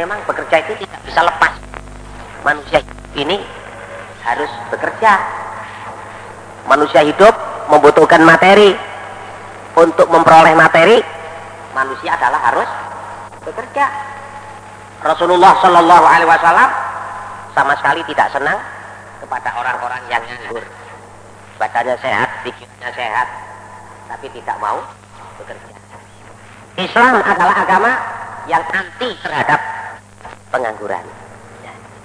memang bekerja itu tidak bisa lepas. Manusia ini harus bekerja. Manusia hidup membutuhkan materi. Untuk memperoleh materi, manusia adalah harus bekerja. Rasulullah Shallallahu Alaihi Wasallam sama sekali tidak senang kepada orang-orang yang nganggur. Badannya sehat, pikirannya sehat, tapi tidak mau bekerja. Islam adalah agama yang anti terhadap pengangguran.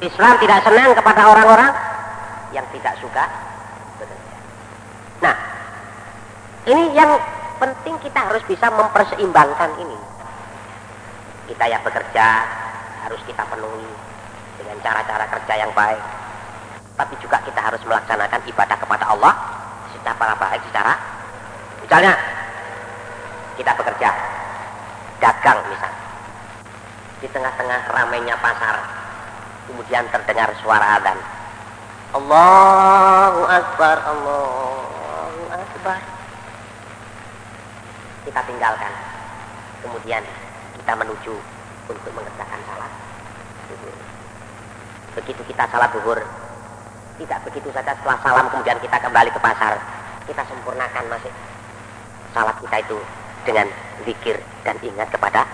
Islam tidak senang kepada orang-orang yang tidak suka. Nah, ini yang penting kita harus bisa memperseimbangkan ini. Kita yang bekerja harus kita penuhi dengan cara-cara kerja yang baik. Tapi juga kita harus melaksanakan ibadah kepada Allah secara baik secara misalnya kita bekerja dagang misalnya di tengah-tengah ramainya pasar. Kemudian terdengar suara adzan. Allahu Akbar Allahu Akbar. Kita tinggalkan. Kemudian kita menuju untuk mengerjakan salat begitu kita salat zuhur tidak begitu saja setelah salam kemudian kita kembali ke pasar kita sempurnakan masih salat kita itu dengan zikir dan ingat kepada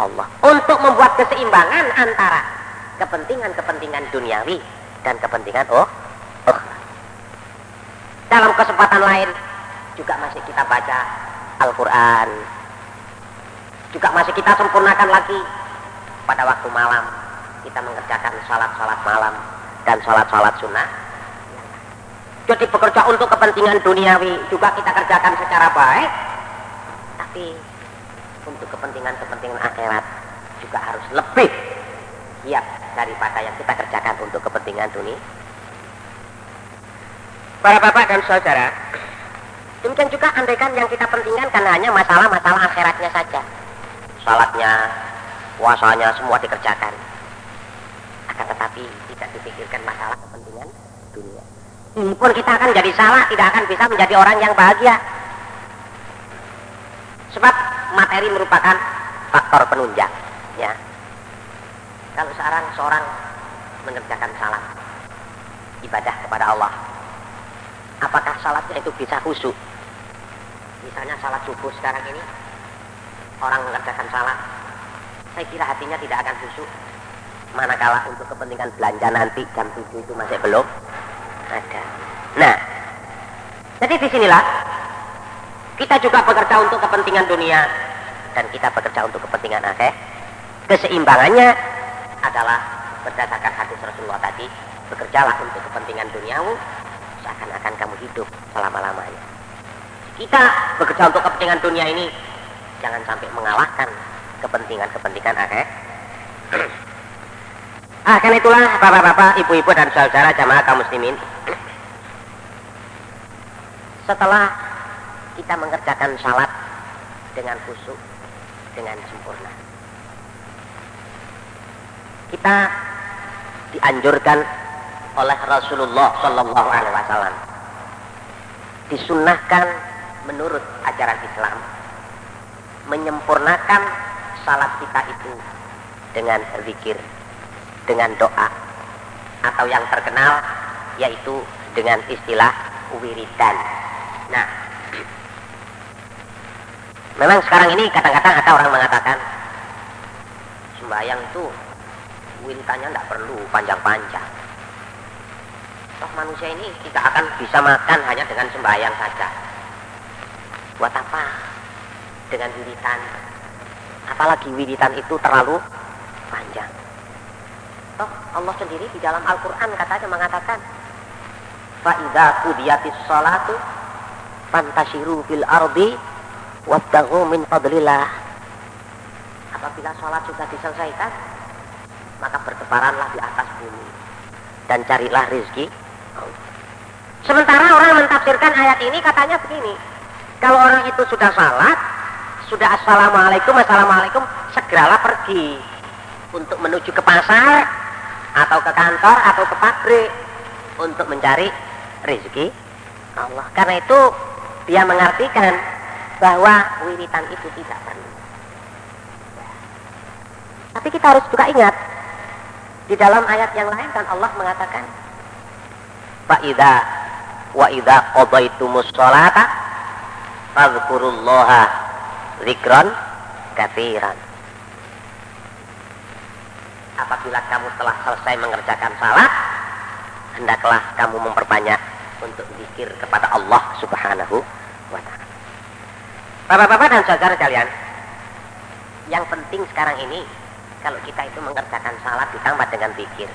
Allah untuk membuat keseimbangan antara kepentingan-kepentingan duniawi dan kepentingan oh, oh. Dalam kesempatan lain juga masih kita baca Al-Quran. Juga masih kita sempurnakan lagi pada waktu malam kita mengerjakan salat-salat malam dan salat-salat sunnah. Jadi bekerja untuk kepentingan duniawi juga kita kerjakan secara baik, tapi kepentingan-kepentingan akhirat juga harus lebih siap daripada yang kita kerjakan untuk kepentingan dunia. Para bapak dan saudara, demikian juga andaikan yang kita pentingkan kan hanya masalah-masalah akhiratnya saja. Salatnya, puasanya semua dikerjakan. Akan tetapi tidak dipikirkan masalah kepentingan dunia. Ini pun kita akan jadi salah, tidak akan bisa menjadi orang yang bahagia. Sebab materi merupakan faktor penunjang. Ya. Kalau seorang seorang mengerjakan salat ibadah kepada Allah, apakah salatnya itu bisa khusyuk? Misalnya salat subuh sekarang ini, orang mengerjakan salat, saya kira hatinya tidak akan khusyuk. Manakala untuk kepentingan belanja nanti jam 7 itu masih belum ada. Nah, jadi di sinilah kita juga bekerja untuk kepentingan dunia dan kita bekerja untuk kepentingan akhir. Keseimbangannya adalah berdasarkan hadis Rasulullah tadi, bekerjalah untuk kepentingan duniamu seakan-akan kamu hidup selama-lamanya. Kita bekerja untuk kepentingan dunia ini jangan sampai mengalahkan kepentingan-kepentingan akhir. ah, karena itulah bapak-bapak, ibu-ibu dan saudara jamaah kaum muslimin. Setelah kita mengerjakan salat dengan khusyuk, dengan sempurna. Kita dianjurkan oleh Rasulullah Shallallahu Alaihi Wasallam disunnahkan menurut ajaran Islam menyempurnakan salat kita itu dengan zikir, dengan doa atau yang terkenal yaitu dengan istilah wiridan. Nah, Memang sekarang ini kadang-kadang ada orang mengatakan sembahyang itu wiritannya tidak perlu panjang-panjang. Toh manusia ini tidak akan bisa makan hanya dengan sembahyang saja. Buat apa? Dengan wiritan. Apalagi wiritan itu terlalu panjang. Toh Allah sendiri di dalam Al-Quran katanya mengatakan Fa'idha kudiyatis salatu Fantashiru fil ardi Wabdahu min fadlillah. Apabila sholat sudah diselesaikan, maka bertebaranlah di atas bumi dan carilah rezeki. Sementara orang mentafsirkan ayat ini katanya begini, kalau orang itu sudah salat, sudah assalamualaikum, assalamualaikum, segeralah pergi untuk menuju ke pasar atau ke kantor atau ke pabrik untuk mencari rezeki Allah. Karena itu dia mengartikan bahwa wiritan itu tidak perlu. Tapi kita harus juga ingat di dalam ayat yang lain kan Allah mengatakan Fa idza wa idza qadaitumus sholata fadhkurullaha zikran katsiran. Apabila kamu telah selesai mengerjakan salat, hendaklah kamu memperbanyak untuk zikir kepada Allah Subhanahu. Bapak-bapak dan saudara kalian, yang penting sekarang ini kalau kita itu mengerjakan salat ditambah dengan zikir,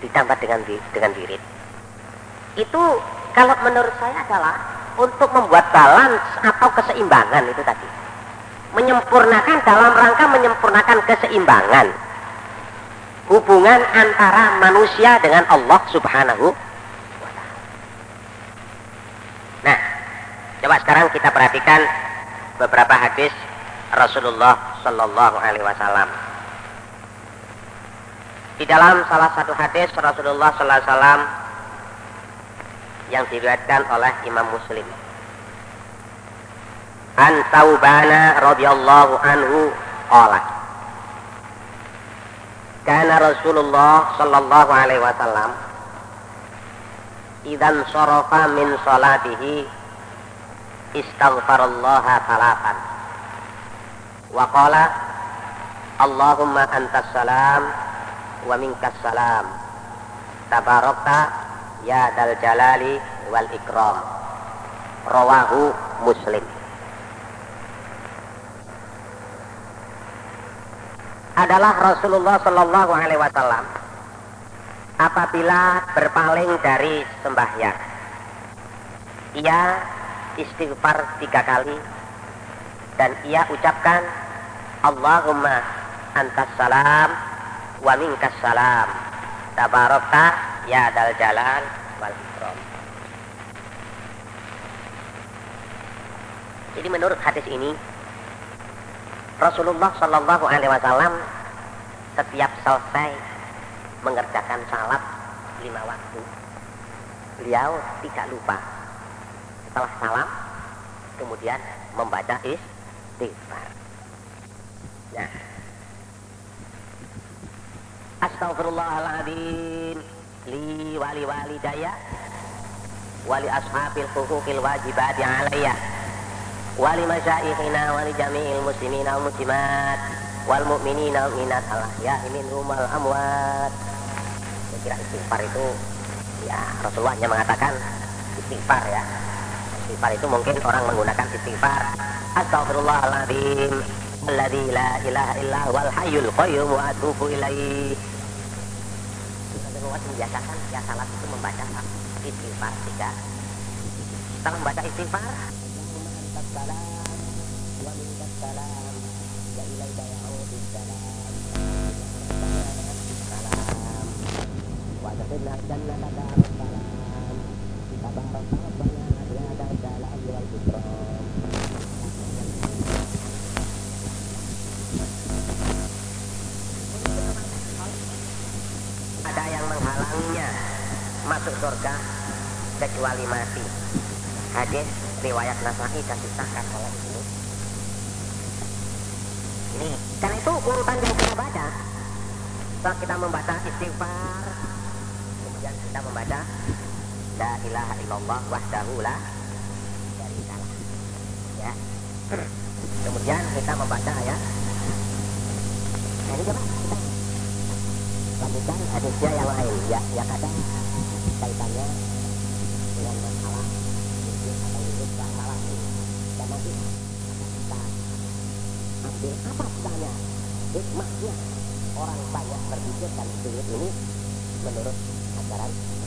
ditambah dengan dengan wirid. Itu kalau menurut saya adalah untuk membuat balance atau keseimbangan itu tadi. Menyempurnakan dalam rangka menyempurnakan keseimbangan hubungan antara manusia dengan Allah Subhanahu Nah, coba sekarang kita perhatikan beberapa hadis Rasulullah Sallallahu Alaihi Wasallam. Di dalam salah satu hadis Rasulullah Sallallahu Alaihi Wasallam yang diriwayatkan oleh Imam Muslim. An Taubana radhiyallahu anhu qala Kana Rasulullah sallallahu alaihi wasallam idan sarafa min salatihi istaghfarallaha salatan wa qala Allahumma antas salam wa minkas salam. Tabarakta ya dal jalali wal ikram. Rawahu muslim. Adalah Rasulullah Shallallahu Alaihi Wasallam apabila berpaling dari sembahyang. Ia istighfar tiga kali. Dan ia ucapkan Allahumma antas salam wa minkas salam. Tabarakta ya dal jalan wal ikram. Jadi menurut hadis ini Rasulullah Shallallahu Alaihi Wasallam setiap selesai mengerjakan salat lima waktu, beliau tidak lupa setelah salam kemudian membaca istighfar. Nah, Astaghfirullahaladzim. Li wali wali daya wali ashabil hukukil wajibati alayya. Wali masyaikhina wali jami'il muslimin wal muslimat wal mu'minina wal mu'minat al ahya'i minhum wal amwat. Kira istighfar itu ya Rasulullah hanya mengatakan istighfar ya istighfar itu mungkin orang menggunakan istighfar. Astagfirullahaladzim Alladhi la ilaha illa wal hayyul qayyum wa atubu ilaih. Rasulullah setiap salat itu membaca istighfar tiga. Setelah membaca istighfar Wa menghalanginya masuk surga kecuali mati hadis riwayat Nasai dan disahkan oleh ini. Ini karena itu urutan yang kita baca. Setelah kita membaca istighfar, kemudian kita membaca La ilaha illallah wahdahu la syarikalah. Ya. Kemudian kita membaca ya. Nah, ini coba kita lanjutkan hadisnya yang lain ya, ya kadang kaitannya dengan masalah nanti kita ambil apa misalnya hikmahnya orang banyak berpikir dan sulit ini menurut ajaran.